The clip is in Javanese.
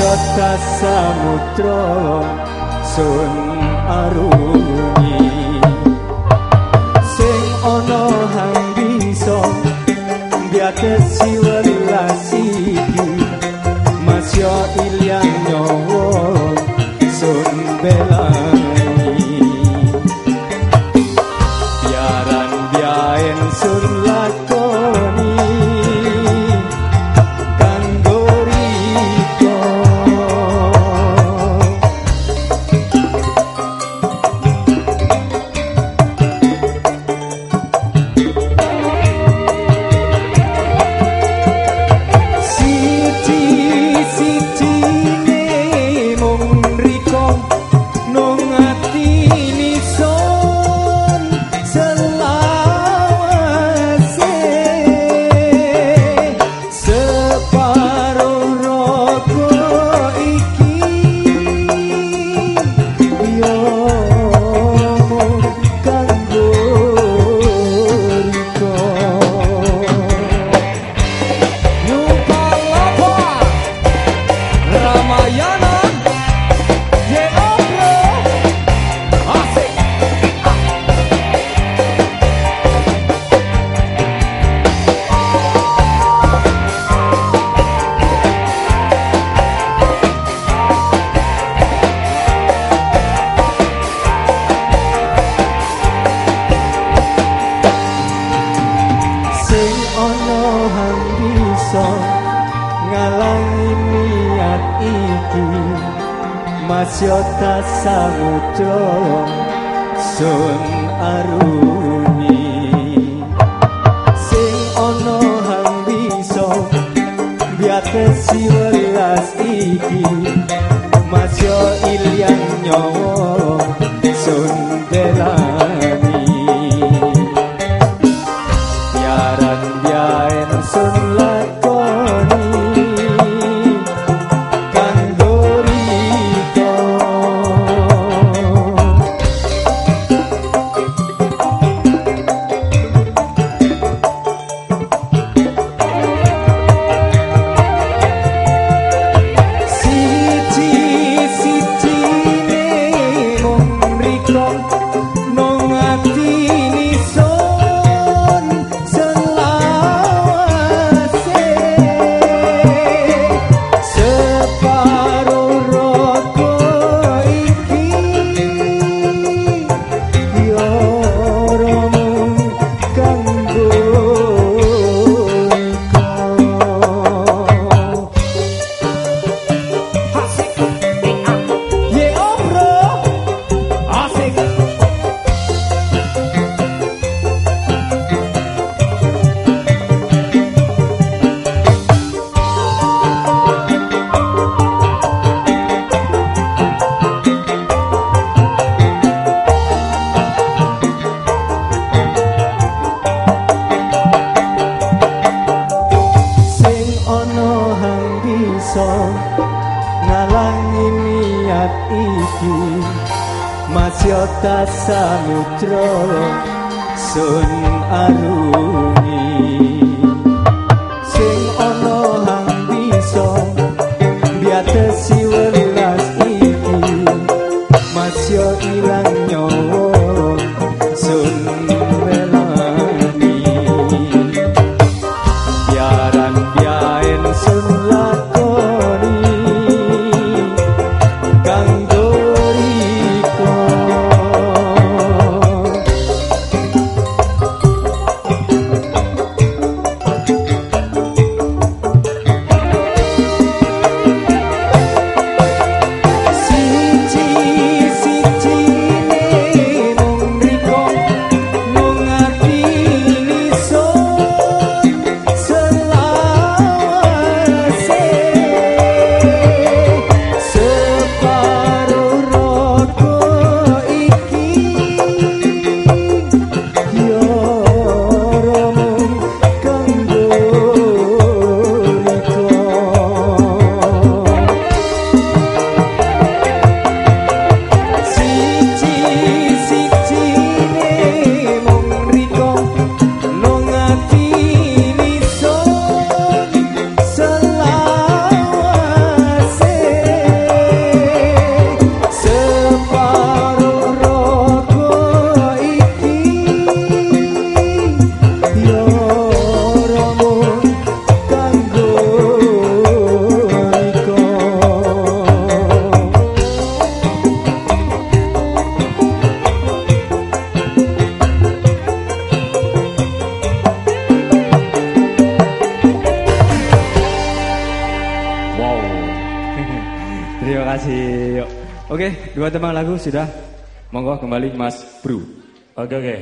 yota samudra sun arungi. Sing ana hang bisa biake siwelasi iki. Masya ilang nyawa bisa ngalangi niat iki. Masyota samudra sun aruni. Sing ana hang bisa biate siwelas iki. Masya ilyang nyawa sun bisa ngalangi niat iki. Masyota samudra sun aruni kasih. Oke, dua tembang lagu sudah. Monggo kembali Mas Bro. Oke oke.